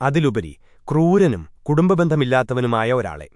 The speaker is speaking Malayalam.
അതിലുപരി ക്രൂരനും കുടുംബബന്ധമില്ലാത്തവനുമായ ഒരാളെ